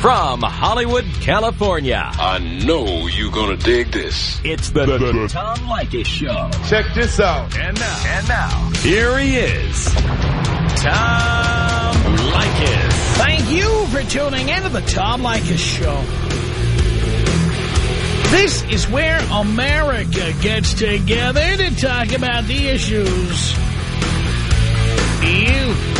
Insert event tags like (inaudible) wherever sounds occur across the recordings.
From Hollywood, California. I know you're gonna dig this. It's the, the, the Tom Leykis Show. Check this out. And now, and now, here he is, Tom Leykis. Thank you for tuning in to the Tom Leykis Show. This is where America gets together to talk about the issues you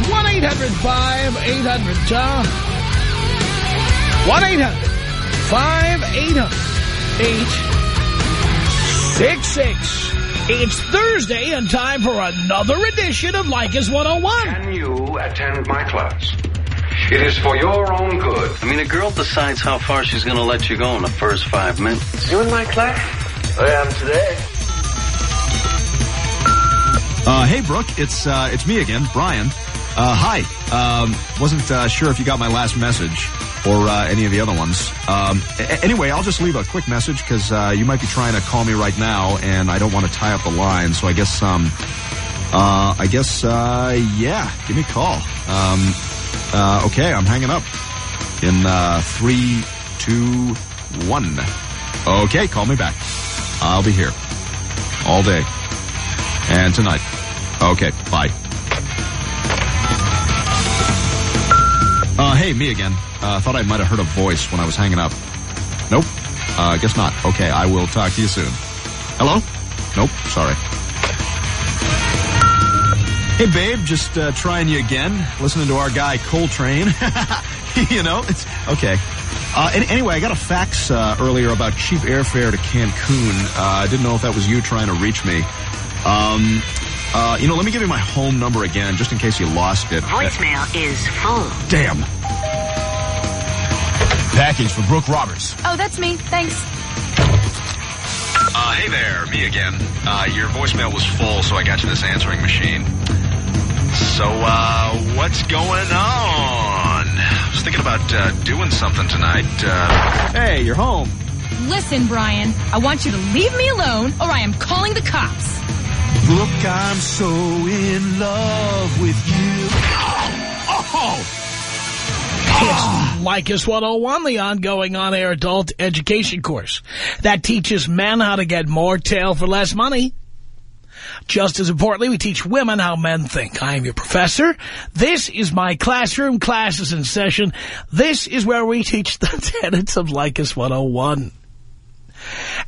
1-800-5800-TOM. 1-800-5800-866. It's Thursday and time for another edition of Leykis 101. Can you attend my class? It is for your own good. I mean, a girl decides how far she's going to let you go in the first five minutes. You in my class? I am today. Uh, hey, Brooke, it's uh, it's me again, Brian. Uh, hi. Um, wasn't uh, sure if you got my last message or uh, any of the other ones. Um, anyway, I'll just leave a quick message because uh, you might be trying to call me right now, and I don't want to tie up the line. So I guess, um, I guess, yeah, give me a call. Um, okay, I'm hanging up in three, two, one. Okay, call me back. I'll be here all day and tonight. Okay, bye. Uh, hey, me again. Uh, thought I might have heard a voice when I was hanging up. Nope. Uh, guess not. Okay, I will talk to you soon. Hello? Nope, sorry. Hey, babe, just uh, trying you again. Listening to our guy Coltrane. (laughs) you know, it's okay. Uh, and anyway, I got a fax uh, earlier about cheap airfare to Cancun. I didn't know if that was you trying to reach me. Um, uh, you know, let me give you my home number again, just in case you lost it. Voicemail is full. Damn. Package for Brooke Roberts. Oh, that's me. Thanks. Uh, hey there, me again. Uh, your voicemail was full, so I got you this answering machine. So, uh, what's going on? I was thinking about uh, doing something tonight. Uh, hey, you're home. Listen, Brian, I want you to leave me alone, or I am calling the cops. Look, I'm so in love with you. Oh! It's Leykis 101, the ongoing on-air adult education course that teaches men how to get more tail for less money. Just as importantly, we teach women how men think. I am your professor. This is my classroom. Classes in session. This is where we teach the (laughs) tenets of Leykis 101.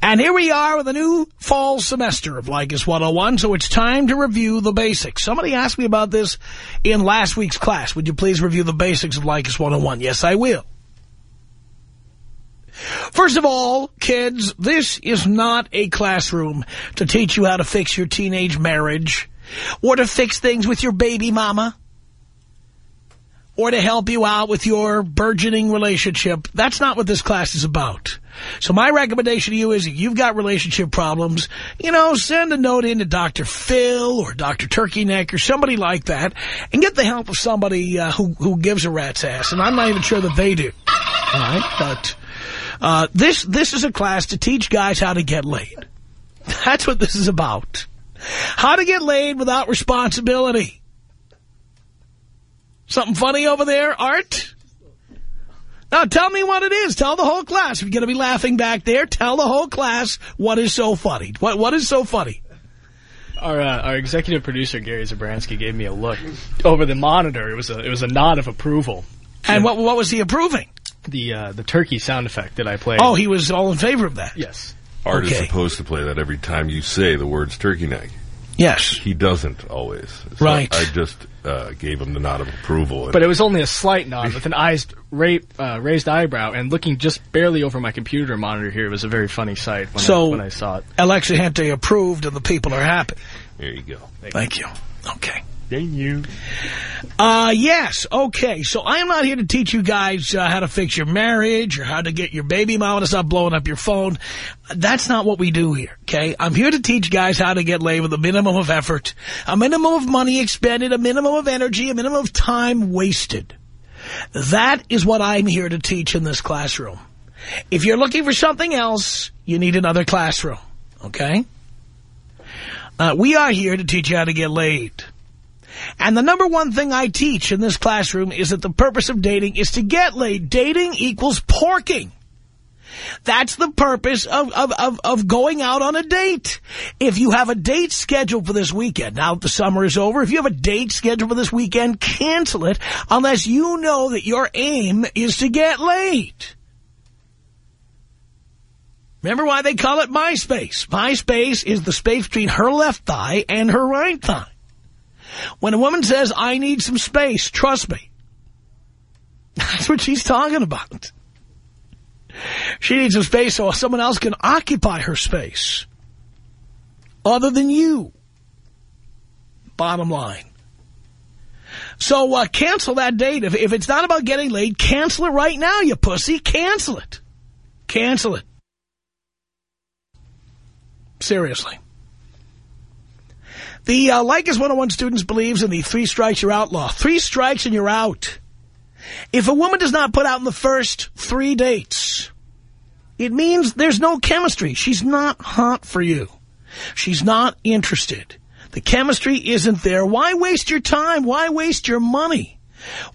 And here we are with a new fall semester of Leykis 101, so it's time to review the basics. Somebody asked me about this in last week's class. Would you please review the basics of Leykis 101? Yes, I will. First of all, kids, this is not a classroom to teach you how to fix your teenage marriage or to fix things with your baby mama or to help you out with your burgeoning relationship. That's not what this class is about. So my recommendation to you is if you've got relationship problems, you know, send a note in to Dr. Phil or Dr. Turkey Neck or somebody like that and get the help of somebody uh, who, who gives a rat's ass. And I'm not even sure that they do. All right? But uh, this, this is a class to teach guys how to get laid. That's what this is about. How to get laid without responsibility. Something funny over there, Art? Now, tell me what it is. Tell the whole class. If you're going to be laughing back there, tell the whole class what is so funny. What What is so funny? Our uh, our executive producer Gary Zabransky gave me a look over the monitor. It was a it was a nod of approval. And what what was he approving? The uh, the turkey sound effect that I played. Oh, he was all in favor of that. Yes. Art Okay. is supposed to play that every time you say the words turkey neck. Yes. He doesn't always. So Right. I just uh, gave him the nod of approval. But it was only a slight nod with an eyes, ra uh, raised eyebrow and looking just barely over my computer monitor here. It was a very funny sight when, So- I, when I saw it. Alexa Hente approved and the people are happy. There you go. Thank you. Okay. Thank you. Uh, yes. Okay. So I am not here to teach you guys uh, how to fix your marriage or how to get your baby mama to stop blowing up your phone. That's not what we do here. Okay. I'm here to teach guys how to get laid with a minimum of effort, a minimum of money expended, a minimum of energy, a minimum of time wasted. That is what I'm here to teach in this classroom. If you're looking for something else, you need another classroom. Okay? Uh, we are here to teach you how to get laid. And the number one thing I teach in this classroom is that the purpose of dating is to get laid. Dating equals porking. That's the purpose of, of, of, of, going out on a date. If you have a date scheduled for this weekend, now the summer is over, if you have a date scheduled for this weekend, cancel it unless you know that your aim is to get laid. Remember why they call it MySpace. MySpace is the space between her left thigh and her right thigh. When a woman says, I need some space, trust me. That's what she's talking about. She needs some space so someone else can occupy her space. Other than you. Bottom line. So uh, cancel that date. If, if it's not about getting laid, cancel it right now, you pussy. Cancel it. Cancel it. Seriously. The uh, Leykis 101 students believes in the three strikes you're out law. Three strikes and you're out. If a woman does not put out in the first three dates, it means there's no chemistry. She's not hot for you. She's not interested. The chemistry isn't there. Why waste your time? Why waste your money?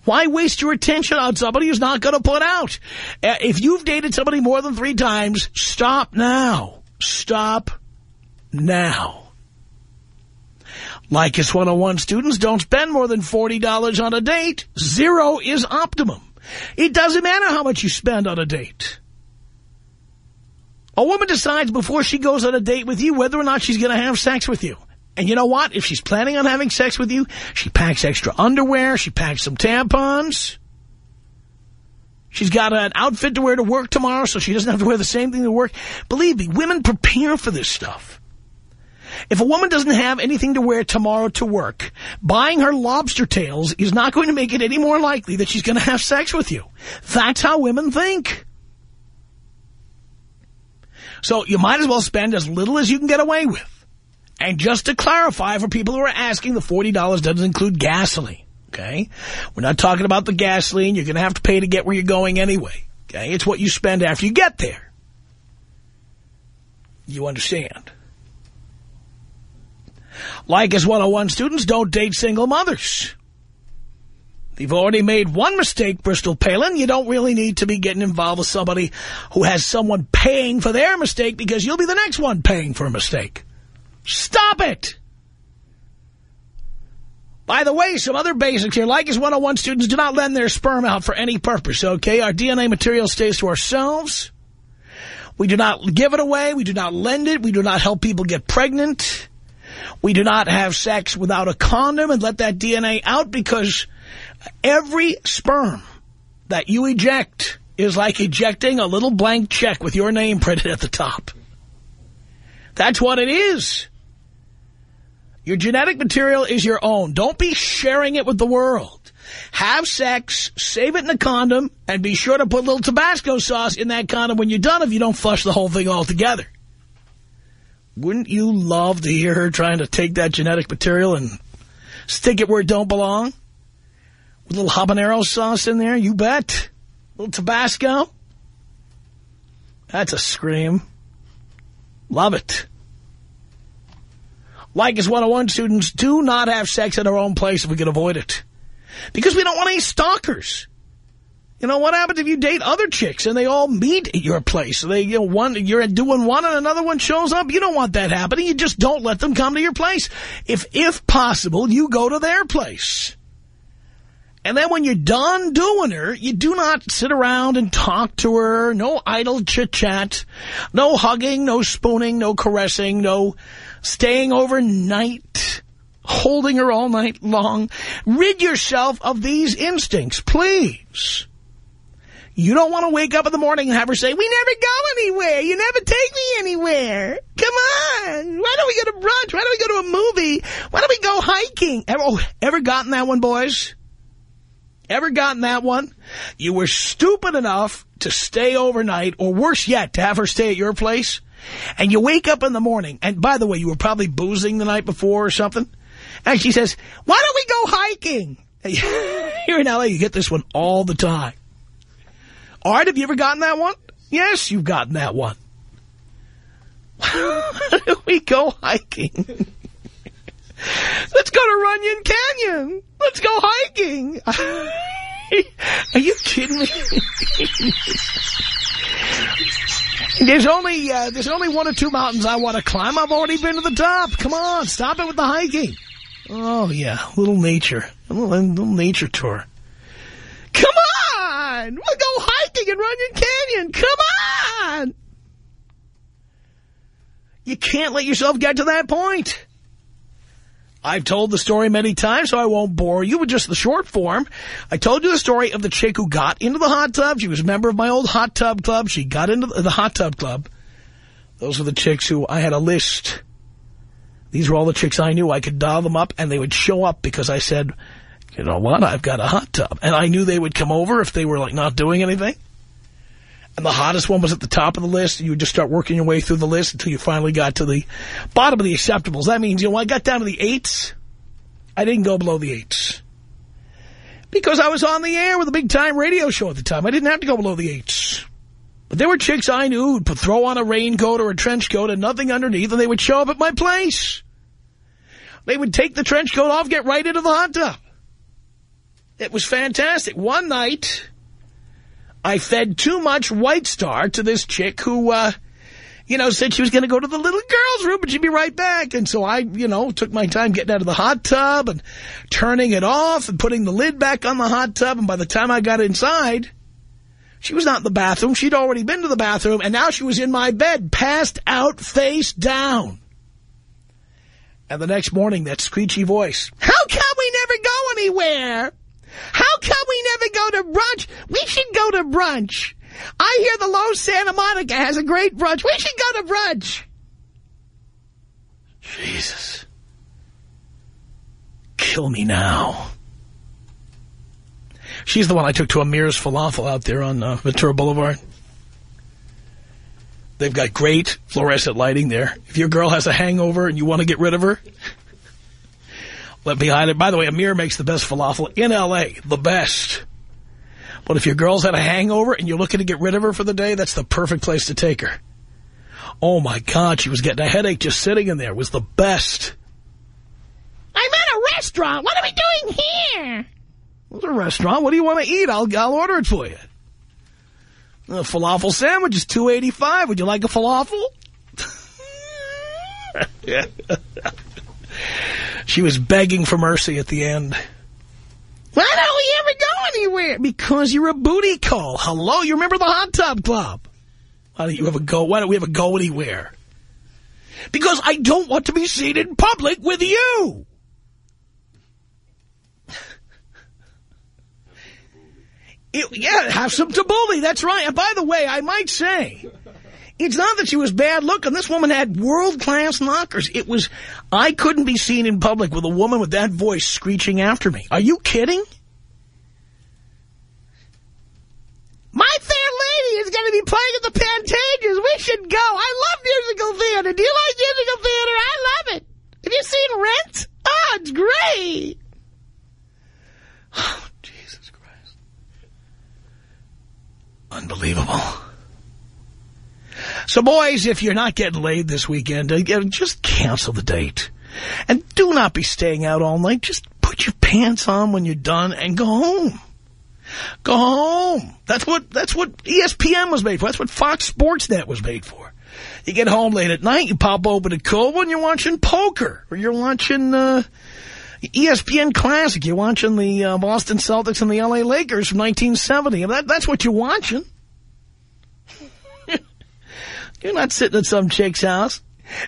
Why waste your attention on somebody who's not going to put out? Uh, if you've dated somebody more than three times, stop now. Stop now. Leykis 101 students don't spend more than $40 on a date. Zero is optimum. It doesn't matter how much you spend on a date. A woman decides before she goes on a date with you whether or not she's going to have sex with you. And you know what? If she's planning on having sex with you, she packs extra underwear, she packs some tampons. She's got an outfit to wear to work tomorrow so she doesn't have to wear the same thing to work. Believe me, women prepare for this stuff. If a woman doesn't have anything to wear tomorrow to work, buying her lobster tails is not going to make it any more likely that she's going to have sex with you. That's how women think. So you might as well spend as little as you can get away with. And just to clarify for people who are asking, the $40 doesn't include gasoline, okay? We're not talking about the gasoline you're going to have to pay to get where you're going anyway, okay? It's what you spend after you get there. You understand? Leykis 101 students don't date single mothers. You've already made one mistake, Bristol Palin. You don't really need to be getting involved with somebody who has someone paying for their mistake because you'll be the next one paying for a mistake. Stop it! By the way, some other basics here. Leykis 101 students do not lend their sperm out for any purpose, okay? Our DNA material stays to ourselves. We do not give it away. We do not lend it. We do not help people get pregnant. We do not have sex without a condom and let that DNA out because every sperm that you eject is like ejecting a little blank check with your name printed at the top. That's what it is. Your genetic material is your own. Don't be sharing it with the world. Have sex, save it in a condom, and be sure to put a little Tabasco sauce in that condom when you're done if you don't flush the whole thing altogether. Wouldn't you love to hear her trying to take that genetic material and stick it where it don't belong? With a little habanero sauce in there, you bet. A little Tabasco. That's a scream. Love it. Leykis 101 students do not have sex in our own place if we can avoid it. Because we don't want any stalkers. You know, what happens if you date other chicks and they all meet at your place? They, you know, one, you're doing one and another one shows up. You don't want that happening. You just don't let them come to your place. If, if possible, you go to their place. And then when you're done doing her, you do not sit around and talk to her. No idle chit-chat. No hugging, no spooning, no caressing, no staying overnight, holding her all night long. Rid yourself of these instincts, please. You don't want to wake up in the morning and have her say, we never go anywhere. You never take me anywhere. Come on. Why don't we go to brunch? Why don't we go to a movie? Why don't we go hiking? Ever, oh, ever gotten that one, boys? Ever gotten that one? You were stupid enough to stay overnight, or worse yet, to have her stay at your place, and you wake up in the morning, and by the way, you were probably boozing the night before or something, and she says, why don't we go hiking? (laughs) Here in L.A., you get this one all the time. Right, have you ever gotten that one? Yes, you've gotten that one. (laughs) we go hiking. Let's go to Runyon Canyon. Let's go hiking. (laughs) Are you kidding me? (laughs) there's only uh, there's only one or two mountains I want to climb. I've already been to the top. Come on, stop it with the hiking. Oh yeah, little nature, a little, little nature tour. Come on, we'll go hiking in Runyon Canyon. Come on. You can't let yourself get to that point. I've told the story many times, so I won't bore you with just the short form. I told you the story of the chick who got into the hot tub. She was a member of my old hot tub club. She got into the hot tub club. Those are the chicks who I had a list. These were all the chicks I knew. I could dial them up, and they would show up because I said, you know what, I've got a hot tub. And I knew they would come over if they were like not doing anything. And the hottest one was at the top of the list. You would just start working your way through the list until you finally got to the bottom of the acceptables. That means, you know, I got down to the eights. I didn't go below the eights. Because I was on the air with a big-time radio show at the time. I didn't have to go below the eights. But there were chicks I knew who'd throw on a raincoat or a trench coat and nothing underneath, and they would show up at my place. They would take the trench coat off, get right into the hot tub. It was fantastic. One night... I fed too much White Star to this chick who, uh, you know, said she was going to go to the little girl's room, but she'd be right back. And so I, you know, took my time getting out of the hot tub and turning it off and putting the lid back on the hot tub. And by the time I got inside, she was not in the bathroom. She'd already been to the bathroom. And now she was in my bed, passed out face down. And the next morning, that screechy voice, how come we never go anywhere? How come we never go to brunch? We should go to brunch. I hear the Loews Santa Monica has a great brunch. We should go to brunch. Jesus. Kill me now. She's the one I took to Amir's Falafel out there on uh, Ventura Boulevard. They've got great fluorescent lighting there. If your girl has a hangover and you want to get rid of her, let me hide it. By the way, Amir makes the best falafel in L.A., the best. But if your girl's had a hangover and you're looking to get rid of her for the day, that's the perfect place to take her. Oh, my God, she was getting a headache just sitting in there. It was the best. I'm at a restaurant. What are we doing here? It's a restaurant. What do you want to eat? I'll, I'll order it for you. A falafel sandwich is two eighty five. Would you like a falafel? (laughs) (laughs) yeah. She was begging for mercy at the end. Why don't we ever go anywhere? Because you're a booty call. Hello, you remember the hot tub club? Why don't you ever go? Why don't we ever go anywhere? Because I don't want to be seen in public with you. (laughs) It, yeah, have some tabbouleh. That's right. And by the way, I might say, it's not that she was bad looking. This woman had world-class knockers. It was, I couldn't be seen in public with a woman with that voice screeching after me. Are you kidding? My Fair Lady is going to be playing at the Pantages. We should go. I love musical theater. Do you like musical theater? I love it. Have you seen Rent? Oh, it's great. (sighs) Oh, Jesus Christ. Unbelievable. So, boys, if you're not getting laid this weekend, uh, just cancel the date. And do not be staying out all night. Just put your pants on when you're done and go home. Go home. That's what that's what ESPN was made for. That's what Fox Sports Net was made for. You get home late at night, you pop open a cold one, you're watching poker. Or you're watching uh, ESPN Classic. You're watching the uh, Boston Celtics and the L.A. Lakers from 1970. That, that's what you're watching. You're not sitting at some chick's house.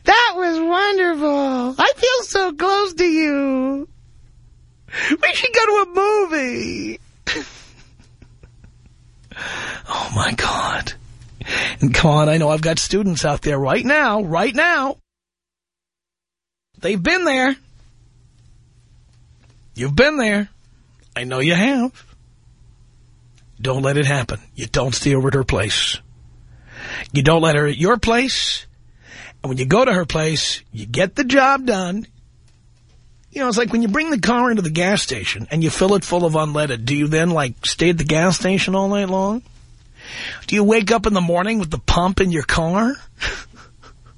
That was wonderful. I feel so close to you. We should go to a movie. (laughs) oh, my God. And come on, I know I've got students out there right now, right now. They've been there. You've been there. I know you have. Don't let it happen. You don't stay over at her place. You don't let her at your place. And when you go to her place, you get the job done. You know, it's like when you bring the car into the gas station and you fill it full of unleaded, do you then, like, stay at the gas station all night long? Do you wake up in the morning with the pump in your car?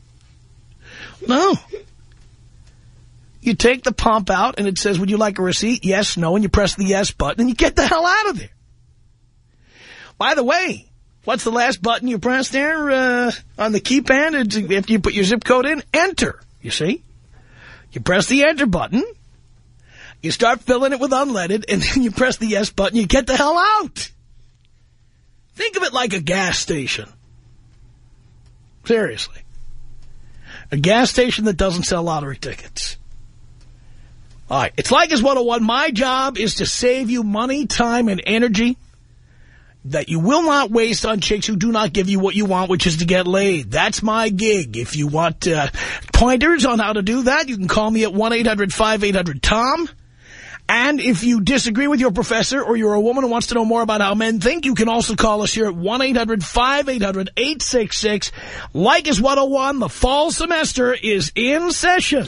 (laughs) no. You take the pump out and it says, would you like a receipt? Yes, no, and you press the yes button and you get the hell out of there. By the way, what's the last button you press there uh, on the keypad after you put your zip code in? Enter, you see? You press the enter button, you start filling it with unleaded, and (laughs) then you press the yes button, you get the hell out. Think of it like a gas station. Seriously. A gas station that doesn't sell lottery tickets. All right, it's Leykis 101. My job is to save you money, time, and energy that you will not waste on chicks who do not give you what you want, which is to get laid. That's my gig. If you want uh, pointers on how to do that, you can call me at 1-800-5800-TOM. And if you disagree with your professor or you're a woman who wants to know more about how men think, you can also call us here at 1-800-5800-866. is 101, the fall semester is in session.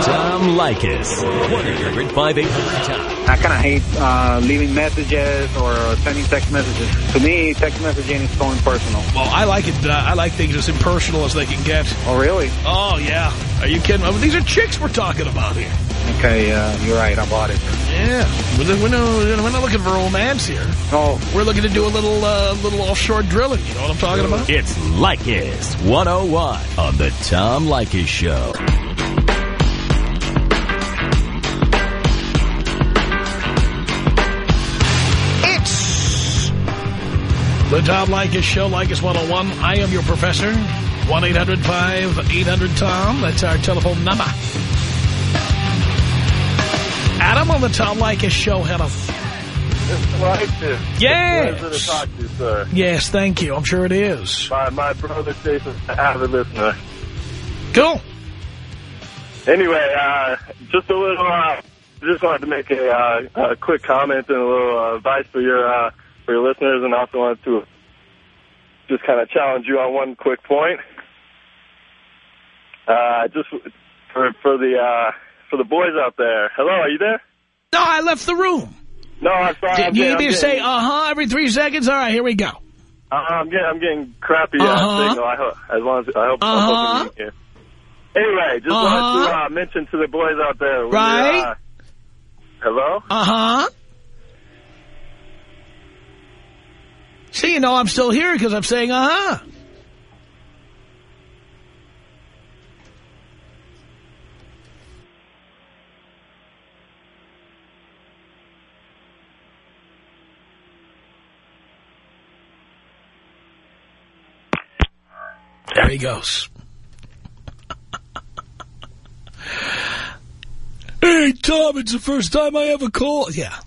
Tom Leykis. 1-800-5800-TOM. I kind of hate uh, leaving messages or sending text messages. To me, text messaging is so impersonal. Well, I like it. Uh, I like things as impersonal as they can get. Oh, really? Oh, yeah. Are you kidding? I mean, these are chicks we're talking about here. Okay, uh, you're right. I bought it. Yeah. We're, we're, not, we're not looking for romance here. Oh. We're looking to do a little uh, little offshore drilling. You know what I'm talking about? It's Leykis 101 on the Tom Leykis Show. The Tom Leykis Show, Leykis 101. I am your professor. 1-800-5800-TOM. That's our telephone number. Adam on the Tom Leykis Show. Hello. Leykis. Yes. Pleasure to talk to you, sir. Yes, thank you. I'm sure it is. My, my brother Jason's an avid listener. Cool. Anyway, uh, just a little, uh, just wanted to make a, uh, a quick comment and a little uh, advice for your, uh, for your listeners and also wanted to just kind of challenge you on one quick point. Uh, just for, for the, uh, for the boys out there. Hello, are you there? No, I left the room. No, I'm sorry. I'm you getting- need me I'm to say uh-huh every three seconds? All right, here we go. Uh, I'm getting, I'm getting crappy uh, Uh-huh. signal. I hope, as long as I hope. Uh-huh. you can. Anyway, just Uh-huh. wanted to uh, mention to the boys out there. when Right. you're, Uh, hello. See, you know I'm still here because I'm saying uh-huh. There he goes. (laughs) hey, Tom, it's the first time I ever called. Yeah.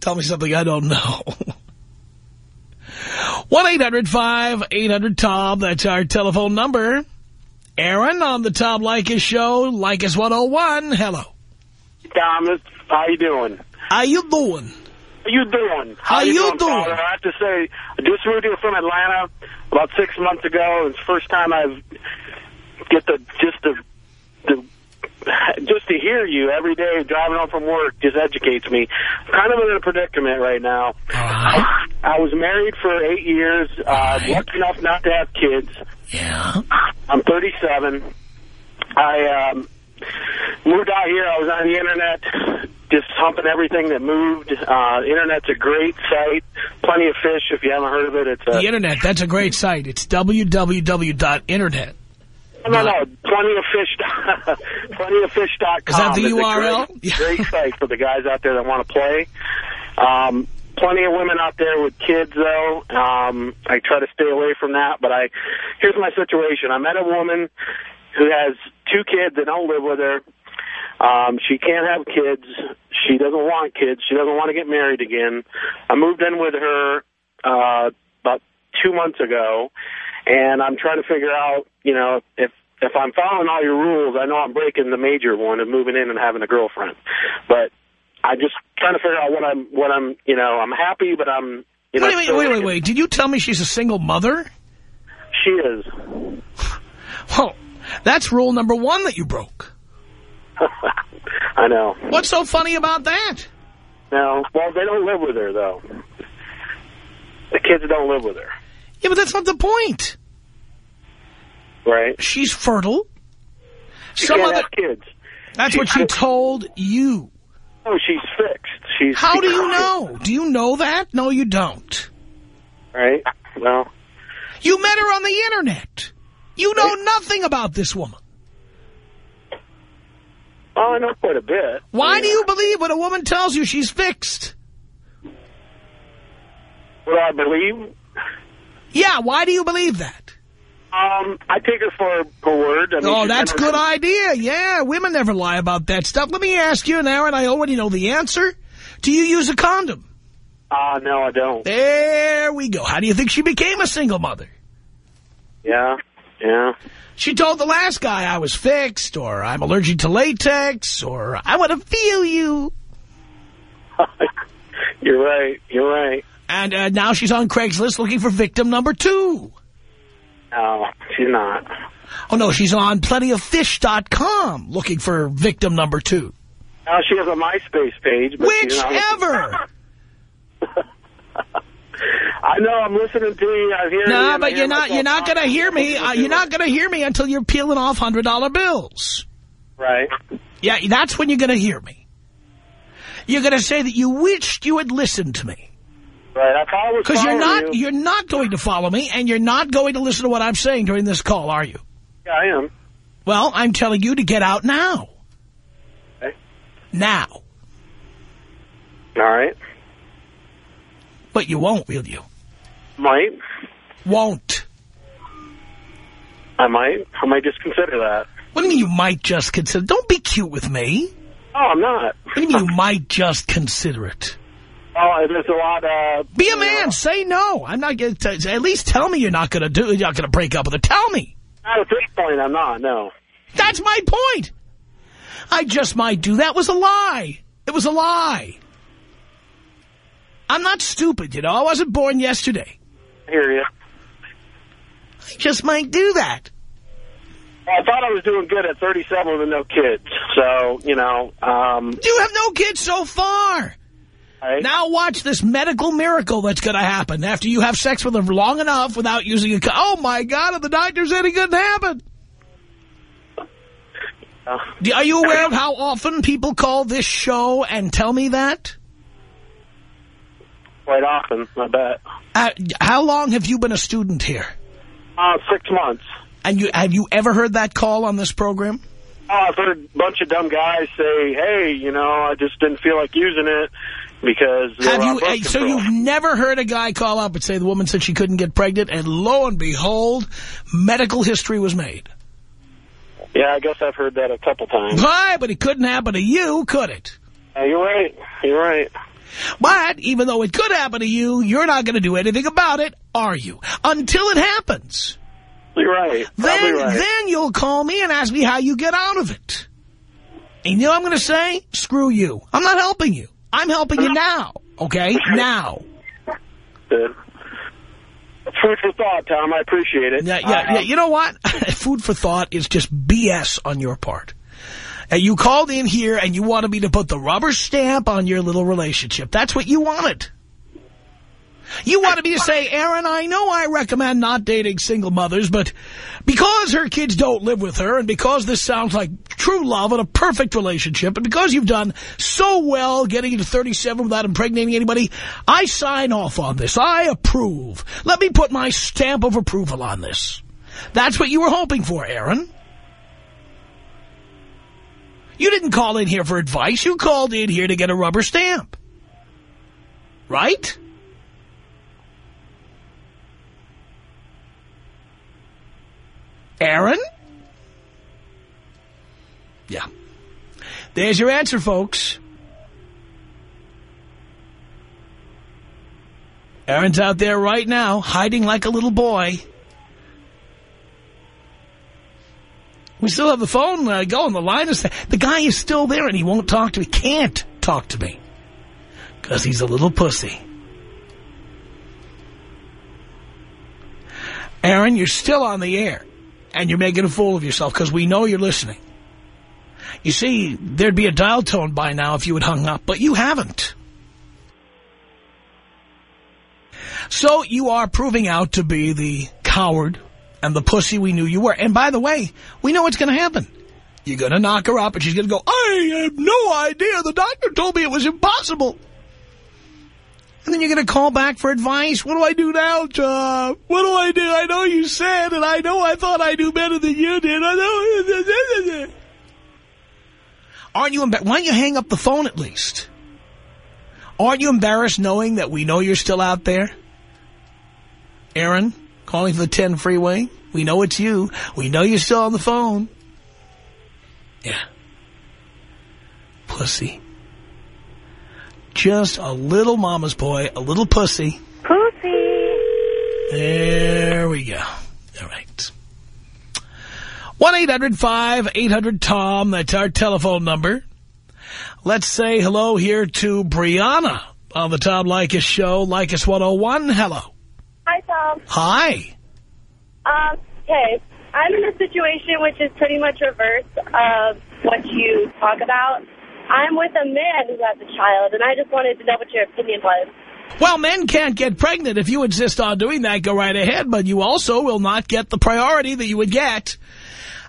Tell me something I don't know. (laughs) 1-800-5800-TOM. That's our telephone number. Aaron on the Tom Leykis Show, Leykis 101. Hello. Thomas, how you doing? How you doing? How you doing? How you doing? Father? I have to say, I just moved here from Atlanta about six months ago. It's the first time I've get the just the the (laughs) just to hear you every day driving home from work just educates me. I'm kind of in a predicament right now. I, I was married for eight years. Uh, lucky enough not to have kids. Yeah. I'm 37. I um, moved out here. I was on the internet, just humping everything that moved. Uh, internet's a great site. Plenty of fish. If you haven't heard of it, it's a The Internet, that's a great site. It's www.internet. no, no, plenty of fish. plenty of fish.com. Is that the URL? Great, (laughs) great site for the guys out there that want to play. Um, plenty of women out there with kids, though. Um, I try to stay away from that. But I, here's my situation. I met a woman who has two kids that don't live with her. Um, she can't have kids. She doesn't want kids. She doesn't want to get married again. I moved in with her uh, about two months ago, and I'm trying to figure out, you know, if if I'm following all your rules, I know I'm breaking the major one of moving in and having a girlfriend. But I'm just trying to figure out what I'm, what I'm, you know, I'm happy, but I'm, you know. Wait, wait, wait, wait, wait. Did you tell me she's a single mother? She is. Well, that's rule number one that you broke. (laughs) I know. What's so funny about that? No, well, they don't live with her though. The kids don't live with her, Yeah, but that's not the point. right? She's fertile. She Some other. have kids. That's what she told you. Oh, she's fixed. She's How do you know? Do you know that? No, you don't. Right? Well, You met her on the Internet. You know nothing about this woman. well, I know quite a bit. Why do you believe what a woman tells you she's fixed? What I believe? Yeah, why do you believe that? Um, I take her for her word. I mean, Oh, that's a good idea. Yeah, women never lie about that stuff. Let me ask you, now, and I already know the answer. Do you use a condom? Uh, no, I don't. There we go. How do you think she became a single mother? Yeah, yeah. She told the last guy I was fixed, or I'm allergic to latex, or I want to feel you. (laughs) You're right. You're right. And uh, now she's on Craigslist looking for victim number two. No, she's not. Oh, no, she's on plentyoffish.com looking for victim number two. Now she has a MySpace page. But Whichever. (laughs) I know. I'm listening to you. I hear you. No, but you're not, you're not going to hear me. Uh, you're not going to hear me until you're peeling off $100 bills. Right. Yeah, that's when you're going to hear me. You're going to say that you wished you had listened to me. Right. I thought I was Because you're not, you. you're not going to follow me, and you're not going to listen to what I'm saying during this call, are you? Yeah, I am. Well, I'm telling you to get out now. Okay. Now. All right. But you won't, will you? Might. Won't. I might. I might just consider that. What do you mean you might just consider? Don't be cute with me. Oh, I'm not. What do you mean you (laughs) might just consider it? Oh, there's a lot. Uh, Be a man. Say no. I'm not going to. At least tell me you're not going to do. You're not going to break up with her. Tell me. Not at this point. I'm not. No. That's my point. I just might do. That was a lie. It was a lie. I'm not stupid, you know. I wasn't born yesterday. I hear you. I just might do that. I thought I was doing good at 37 with no kids. So, you know, um, You have no kids so far. I, Now watch this medical miracle that's going to happen after you have sex with her long enough without using a... co- Oh, my God, if the doctor said it couldn't happen. uh, Are you aware of how often people call this show and tell me that? quite often, I bet. Uh, how long have you been a student here? Uh, six months. And you have you ever heard that call on this program? Oh, I've heard a bunch of dumb guys say, hey, you know, I just didn't feel like using it because Have you? So control. you've never heard a guy call up and say the woman said she couldn't get pregnant, and lo and behold, medical history was made. Yeah, I guess I've heard that a couple times. Why? But it couldn't happen to you, could it? Uh, you're right. You're right. But even though it could happen to you, you're not going to do anything about it, are you? Until it happens. You're right. Probably Then, right. then you'll call me and ask me how you get out of it. And you know what I'm going to say? Screw you. I'm not helping you. I'm helping you now. Okay? Now. Good. Food for thought, Tom. I appreciate it. Yeah, yeah, Uh, yeah. You know what? (laughs) Food for thought is just BS on your part. And you called in here and you wanted me to put the rubber stamp on your little relationship. That's what you wanted. You wanted me to say, Aaron, I know I recommend not dating single mothers, but because her kids don't live with her and because this sounds like true love and a perfect relationship and because you've done so well getting into 37 without impregnating anybody, I sign off on this. I approve. Let me put my stamp of approval on this. That's what you were hoping for, Aaron. You didn't call in here for advice. You called in here to get a rubber stamp. Right? Aaron? Yeah. There's your answer, folks. Aaron's out there right now, hiding like a little boy. We still have the phone uh, going. The line is... The guy is still there and he won't talk to me. Can't talk to me. Because he's a little pussy. Aaron, you're still on the air. And you're making a fool of yourself because we know you're listening. You see, there'd be a dial tone by now if you had hung up, but you haven't. So you are proving out to be the coward and the pussy we knew you were. And by the way, we know what's going to happen. You're going to knock her up and she's going to go, I have no idea. The doctor told me it was impossible. And then you're going to call back for advice. What do I do now, Tom? What do I do? I know you said, and I know I thought I knew better than you did. I know. Aren't you embarrassed? Why don't you hang up the phone at least? Aren't you embarrassed knowing that we know you're still out there? Aaron, calling for the 10 freeway. We know it's you. We know you're still on the phone. Yeah. Pussy. Just a little mama's boy, a little pussy. Pussy. There we go. All right. 1-800-5800-TOM. That's our telephone number. Let's say hello here to Brianna on the Tom Leykis Show. Leykis 101. Hello. Hi, Tom. Hi. Um, okay. I'm in a situation which is pretty much reverse of what you talk about. I'm with a man who has a child, and I just wanted to know what your opinion was. Well, men can't get pregnant. If you insist on doing that, go right ahead. But you also will not get the priority that you would get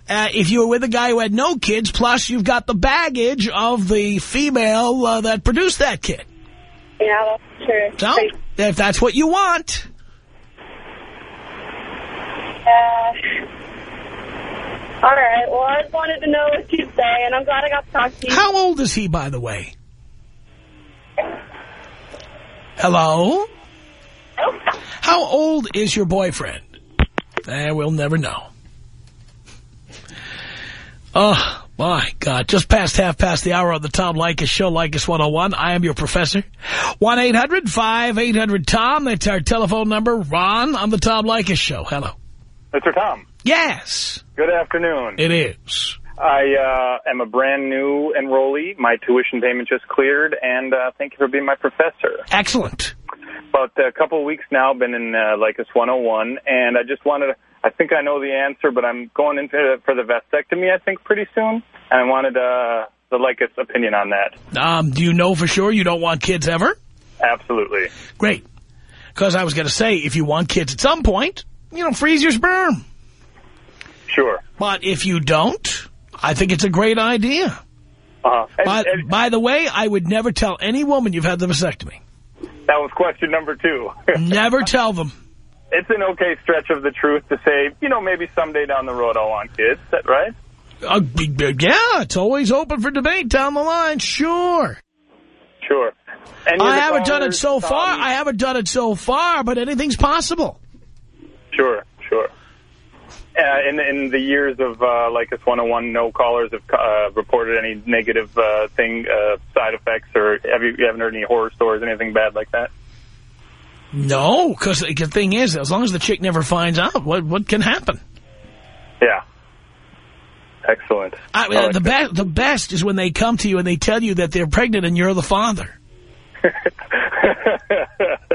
uh, if you were with a guy who had no kids, plus you've got the baggage of the female uh, that produced that kid. Yeah, that's true. So, if that's what you want. Uh, all right. Well, I just wanted to know what you say, and I'm glad I got to talk to you. How old is he, by the way? Hello? How old is your boyfriend? Eh, we'll never know. Oh, my God. Just past half past the hour on the Tom Leykis Show, Leykis 101. I am your professor. 1-800-5800-TOM. That's our telephone number. Ron on the Tom Leykis Show. Hello. Mr. Tom. Yes. Good afternoon. It is. I uh, am a brand new enrollee. My tuition payment just cleared, and uh, thank you for being my professor. Excellent. About a couple of weeks now, been in uh, Leykis 101, and I just wanted to, I think I know the answer, but I'm going into for the vasectomy, I think, pretty soon, and I wanted uh, the Leykis opinion on that. Um, do you know for sure you don't want kids ever? Absolutely. Great. Because I was going to say, if you want kids at some point, you know, freeze your sperm. Sure. But if you don't, I think it's a great idea. Uh-huh. And- By, and by the way, I would never tell any woman you've had the vasectomy. that was question number two. (laughs) Never tell them. It's an okay stretch of the truth to say, you know, maybe someday down the road I'll want kids, right? Uh, yeah, it's always open for debate down the line, sure. Sure. I haven't done it so far. um, I haven't done it so far, but anything's possible. Sure, sure. Uh, in, in the years of uh, Leykis 101, no callers have uh, reported any negative uh, thing, uh, side effects, or have you, you haven't heard any horror stories, anything bad like that? No, because the thing is, as long as the chick never finds out, what what can happen? Yeah. Excellent. I, I like the best the best is when they come to you and they tell you that they're pregnant and you're the father. (laughs)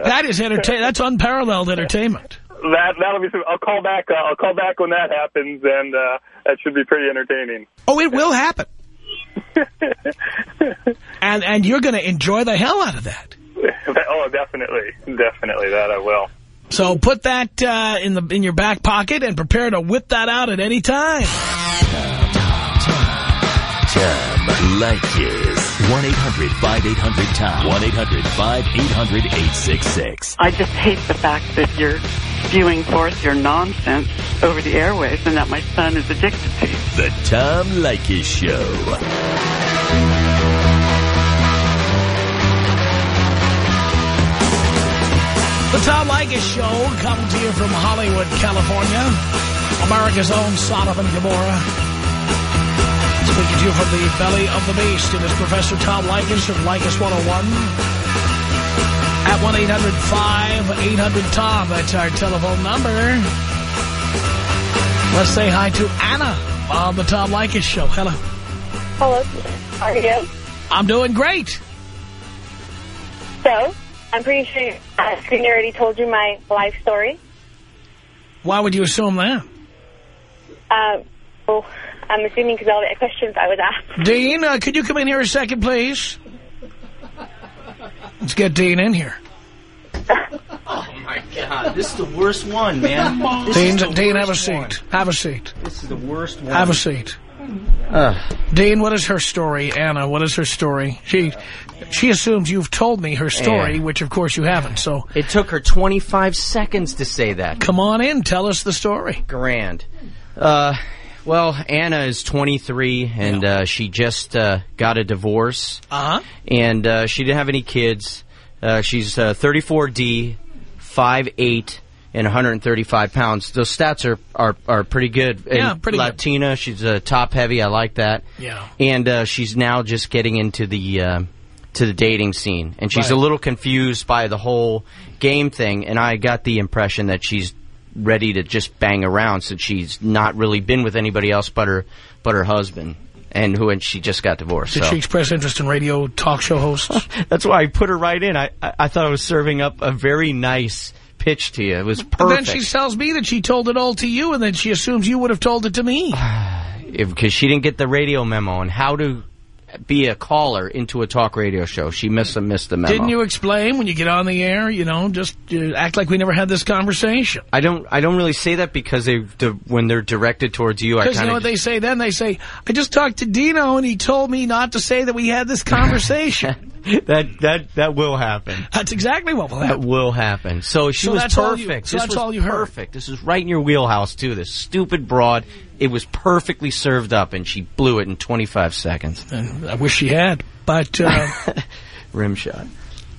that is entertain. That's unparalleled entertainment. That that'll be. Some, I'll call back. Uh, I'll call back when that happens, and uh, that should be pretty entertaining. Oh, it will happen. (laughs) and and you're going to enjoy the hell out of that. (laughs) oh, definitely, definitely that I will. So put that uh, in the in your back pocket and prepare to whip that out at any time. Tom Leykis. 1-800-5800-TOM. 1-800-5800-866. I just hate the fact that you're spewing forth your nonsense over the airwaves and that my son is addicted to you. The Tom Leykis Show. The Tom Leykis Show coming to you from Hollywood, California. America's own Sodom and Gomorrah. Speaking to you from the belly of the beast, it is Professor Tom Leykis of Leykis 101. At 1-800-5800-TOM. That's our telephone number. Let's say hi to Anna on the Tom Leykis Show. Hello. Hello. How are you? I'm doing great. So, I'm pretty sure uh, Screen already told you my life story. Why would you assume that? Uh, well, I'm assuming because all the questions I was asked. Dean, uh, could you come in here a second, please? Let's get Dean in here. Oh, my God. This is the worst one, man. This Dean, Dean have a seat. one. Have a seat. This is the worst one. Have a seat. Dean, what is her story? Anna, what is her story? She she assumes you've told me her story, Yeah. which of course you haven't. So It took her 25 seconds to say that. come on in, tell us the story. Grand. Uh, well, Anna is 23, and uh, she just uh, got a divorce. Uh-huh. And uh, she didn't have any kids. Uh, she's uh, 34D, 5'8", and 135 pounds. Those stats are, are, are pretty good. And Yeah, pretty good. Latina, she's uh, top heavy. I like that. Yeah. And uh, she's now just getting into the uh, to the dating scene, and she's Right. a little confused by the whole game thing. And I got the impression that she's ready to just bang around since she's not really been with anybody else but her but her husband, and who and she just got divorced. Did so. she express interest in radio talk show hosts? (laughs) That's why I put her right in. I, I I thought I was serving up a very nice pitch to you. It was But then she tells me that she told it all to you, and then she assumes you would have told it to me. (sighs) because she didn't get the radio memo on how to be a caller into a talk radio show. She missed missed the memo. Didn't you explain when you get on the air, you know, just uh, act like we never had this conversation? I don't. I don't really say that because they, the, when they're directed towards you, I Because you know what they say then? They say, I just talked to Dino and he told me not to say that we had this (laughs) conversation. (laughs) that that that will happen. That's exactly what will happen. That will happen. So she So was that's all you- perfect. so this that's was all you heard. perfect. This is right in your wheelhouse too. This stupid broad. It was perfectly served up, and she blew it in 25 seconds. And I wish she had, but uh, (laughs) Rim shot.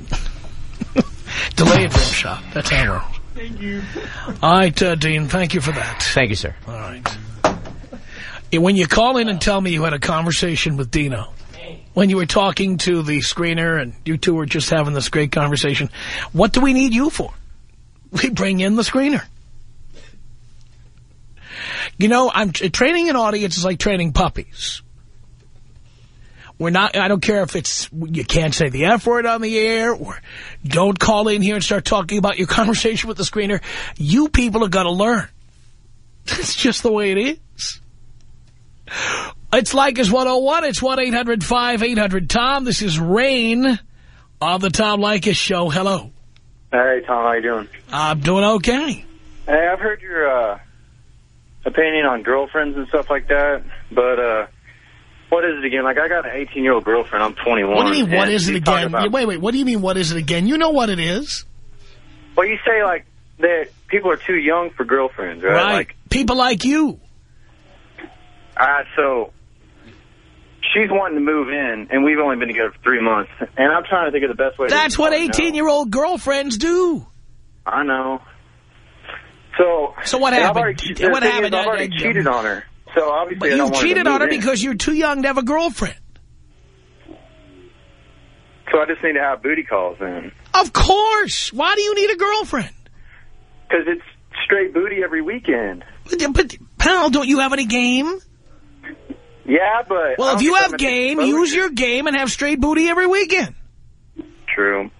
(laughs) delayed rim shot. That's how it. Thank you. All right, uh, Dean, thank you for that. Thank you, sir. All right. When you call in and tell me you had a conversation with Dino, when you were talking to the screener and you two were just having this great conversation, what do we need you for? (laughs) We bring in the screener. You know, I'm training an audience is like training puppies. We're not, I don't care if it's, you can't say the F word on the air or don't call in here and start talking about your (laughs) conversation with the screener. You people are going to learn. (laughs) It's just the way it is. It's like it's 101. It's 1-800-5800-TOM. This is Rain on the Tom Leykis Show. Hello. Hey, Tom, how you doing? I'm doing okay. Hey, I've heard your uh, opinion on girlfriends and stuff like that, but uh, what is it again? Like, I got an 18-year-old girlfriend. I'm 21. What do you mean, what is it again? about- Wait, wait, what do you mean, what is it again? You know what it is. Well, you say, like, that people are too young for girlfriends, right? Right. Like, People like you. uh, so she's wanting to move in, and we've only been together for three months, and I'm trying to think of the best way to That's what tell her no. 18-year-old girlfriends do. I know. So, So what happened? already- What happened? I've already cheated on her. So obviously, you cheated on her in. because you're too young to have a girlfriend. So I just need to have booty calls then. Of course. Why do you need a girlfriend? Because it's straight booty every weekend. But, but, pal, don't you have any game? Yeah, but... Well, if you have game, use your game and have straight booty every weekend. True.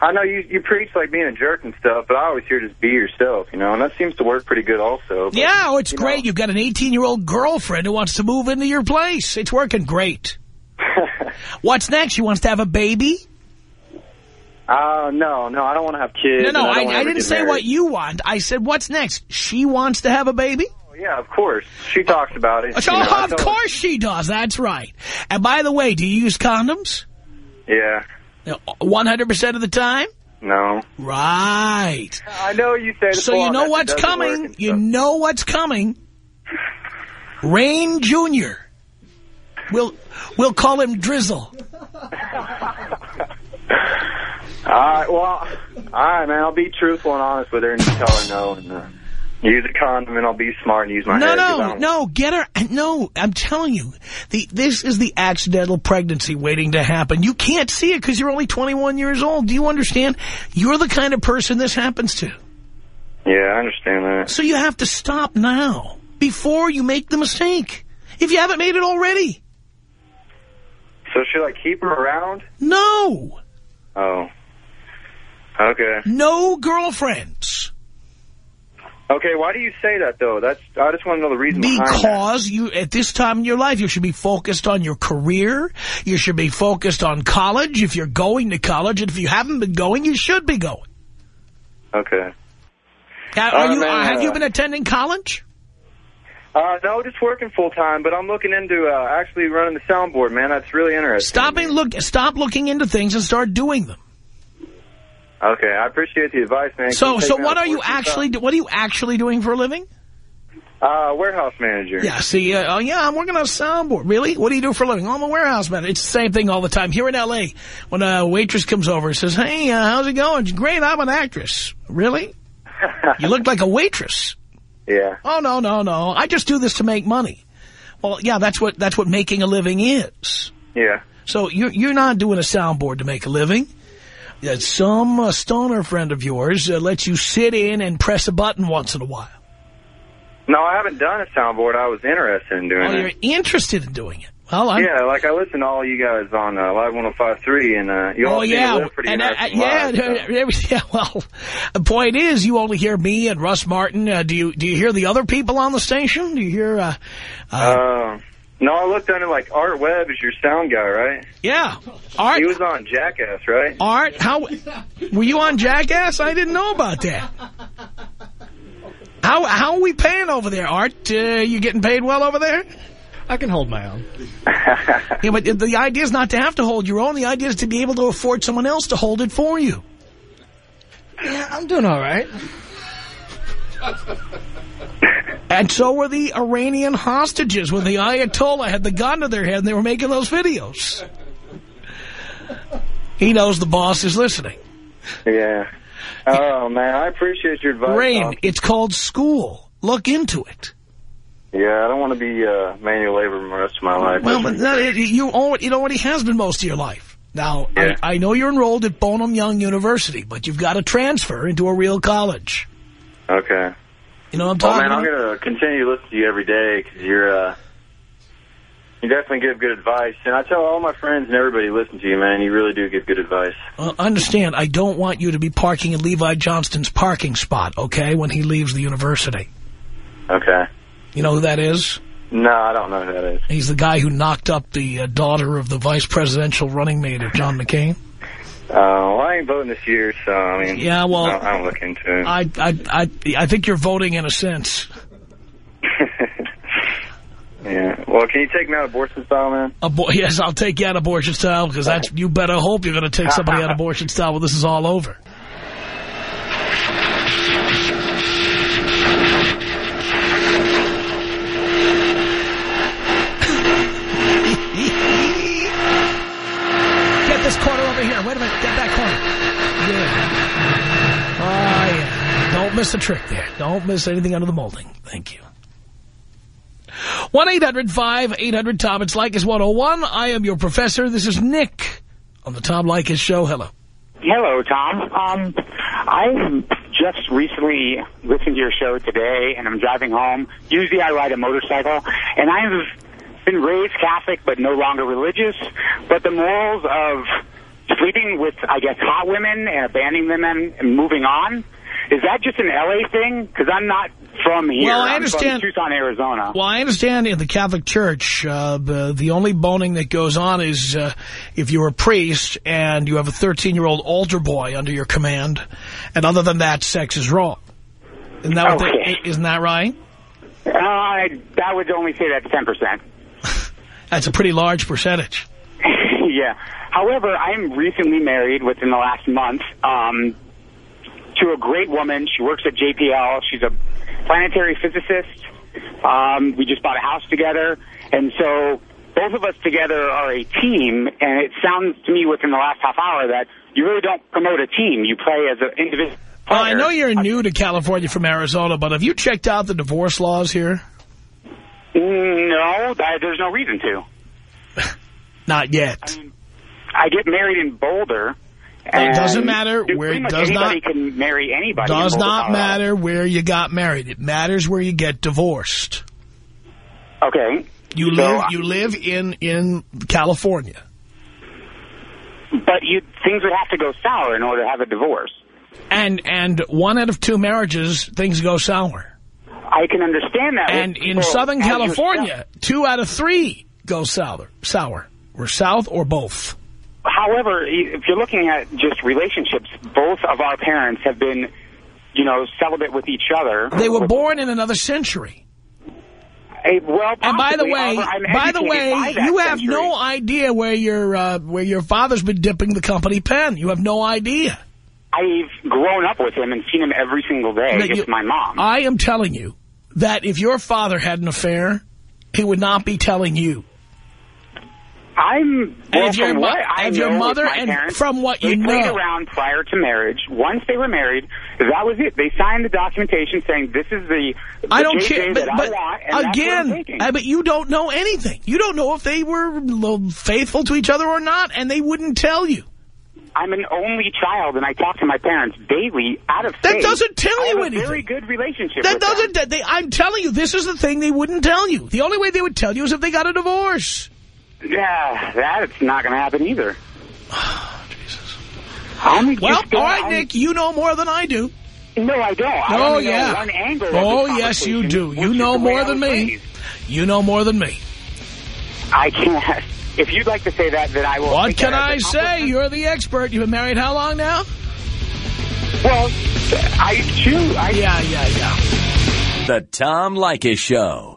I know you you preach like being a jerk and stuff, but I always hear just be yourself, you know, and that seems to work pretty good also. But, Yeah, oh, it's you great. know. You've got an 18-year-old girlfriend who wants to move into your place. It's working great. (laughs) What's next? She wants to have a baby? Uh, no, no, I don't want to have kids. No, no, and I, I didn't say married. what you want. I said, what's next? She wants to have a baby? Yeah, of course. She talks about it. So, you know, of course she does. That's right. And by the way, do you use condoms? Yeah. 100% of the time? No. Right. I know you say So you know what's coming. You stuff. know what's coming. Rain Jr. We'll, we'll call him Drizzle. (laughs) All right, well, all right, man. I'll be truthful and honest with her and tell her no, and uh, use a condom, and I'll be smart and use my No, head. I no, no, get her. No, I'm telling you, the this is the accidental pregnancy waiting to happen. You can't see it because you're only 21 years old. Do you understand? You're the kind of person this happens to. Yeah, I understand that. So you have to stop now. before you make the mistake. If you haven't made it already. So should I keep her around? No. Oh. Okay. No girlfriends. Okay, why do you say that, though? That's I just want to know the reason behind. Because you, at this time in your life, you should be focused on your career. You should be focused on college if you're going to college. And if you haven't been going, you should be going. Okay. Are, Uh, you, man, have you uh, been attending college? Uh, no, just working full time, but I'm looking into uh, actually running the soundboard, man. That's really interesting. Stop, look, stop looking into things and start doing them. Okay, I appreciate the advice, man. So, you so what are you actually, what are you actually doing for a living? Uh, warehouse manager. Yeah, see, uh, oh yeah, I'm working on a soundboard. Really? What do you do for a living? Oh, I'm a warehouse manager. It's the same thing all the time. Here in L.A., when a waitress comes over and says, hey, uh, how's it going? Great, I'm an actress. Really? (laughs) you look like a waitress. Yeah. Oh, no, no, no. I just do this to make money. Well, yeah, that's what that's what making a living is. Yeah. So you're, you're not doing a soundboard to make a living. That some uh, stoner friend of yours uh, lets you sit in and press a button once in a while. No, I haven't done a soundboard. I was interested in doing Oh, it. you're interested in doing it. Well, I'm, yeah, like I listen to all you guys on uh, Live 105.3, and uh, you all oh yeah, pretty and uh, yeah, lives, so. (laughs) yeah. Well, the point is, you only hear me and Russ Martin. Uh, do you do you hear the other people on the station? Do you hear? Uh, Uh, no, I looked under like Art Webb is your sound guy, right? Yeah, Art. He was on Jackass, right? Art, how were you on Jackass? I didn't know about that. How how are we paying over there, Art? Uh, you getting paid well over there? I can hold my own. (laughs) Yeah, but the idea is not to have to hold your own. The idea is to be able to afford someone else to hold it for you. Yeah, I'm doing all right. And so were the Iranian hostages when the Ayatollah had the gun to their head and they were making those videos. He knows the boss is listening. Yeah. Oh, man, I appreciate your advice. Rain, Tom. it's called school. Look into it. Yeah, I don't want to be uh, manual labor the rest of my life. Well, but no, it, you already, it already has been most of your life. Now, Yeah. I, I know you're enrolled at Bonham Young University, but you've got to transfer into a real college. Okay. You know what I'm Well, talking man, I'm going to continue to listen to you every day because you're, uh, you definitely give good advice. And I tell all my friends and everybody listen to you, man. You really do give good advice. Uh, understand, I don't want you to be parking in Levi Johnston's parking spot, okay, when he leaves the university. Okay. You know who that is? No, I don't know who that is. He's the guy who knocked up the uh, daughter of the vice presidential running mate of John McCain. Well, I ain't voting this year, so, I mean, Yeah, well, I don't, look into it. I, I, I, I think you're voting in a sense. (laughs) yeah. Well, can you take me out abortion style, man? (laughs) Yes, I'll take you out abortion style because that's you better hope you're going to take somebody out (laughs) abortion style when this is all over. Get this corner over here. Wait a minute. Get that corner. Yeah. Oh, yeah. Don't miss a trick there. Don't miss anything under the molding. Thank you. 1-800-5800-TOM. It's Leykis 101. I am your professor. This is Nick on the Tom Leykis Show. Hello. Hello, Tom. Um, I just recently listened to your show today, and I'm driving home. Usually I ride a motorcycle, and I've been raised Catholic but no longer religious. But the morals of sleeping with, I guess, hot women and abandoning them and moving on, is that just an L.A. thing? Because I'm not from here. Well, I I'm understand- from Tucson, Arizona. Well, I understand in the Catholic Church, uh, the, the only boning that goes on is uh, if you're a priest and you have a 13-year-old altar boy under your command. And other than that, sex is wrong. Isn't that, what Okay. they, isn't that right? Uh, I, that would only say that's 10%. (laughs) That's a pretty large percentage. (laughs) yeah. However, I'm recently married within the last month um, to a great woman. She works at JPL. She's a planetary physicist. Um, we just bought a house together. And so both of us together are a team. And it sounds to me within the last half hour that you really don't promote a team. You play as an individual. Well, I know you're new to California from Arizona, but have you checked out the divorce laws here? No, there's no reason to. (laughs) Not yet. I get married in Boulder, It doesn't matter where it does not anybody can marry anybody. does not matter where you got married. It matters where you get divorced. Okay. You So, live you live in in California. But you things would have to go sour in order to have a divorce. And and one out of two marriages things go sour. I can understand that. And in Southern California, two out of three go sour, sour, or south or both. However, if you're looking at just relationships, both of our parents have been, you know, celibate with each other. They were born in another century. Eh, well, And by the way, by the way, by you have century. no idea where your uh, where your father's been dipping the company pen. You have no idea. I've grown up with him and seen him every single day. That It's you- my mom. I am telling you that if your father had an affair, he would not be telling you. I'm And well, if your from what I your mother and parents, from what they you played know- around prior to marriage. Once they were married, that was it. They signed the documentation saying this is the, the I don't JJ care, but, but want, and again, uh, but you don't know anything. You don't know if they were faithful to each other or not, and they wouldn't tell you. I'm an only child, and I talk to my parents daily out of That doesn't tell you anything. A very good relationship. That doesn't. That they, I'm telling you, this is the thing they wouldn't tell you. The only way they would tell you is if they got a divorce. Yeah, that's not going to happen either. (sighs) I'm Well, just, all right, I'm- Nick, you know more than I do. No, I don't. I oh, only yeah. one angle oh, yes, you do. You know more than me. raised. You know more than me. I can't. If you'd like to say that, then I will. What can I say? You're the expert. You've been married how long now? Well, I choose. I yeah, yeah, yeah. The Tom Leykis Show.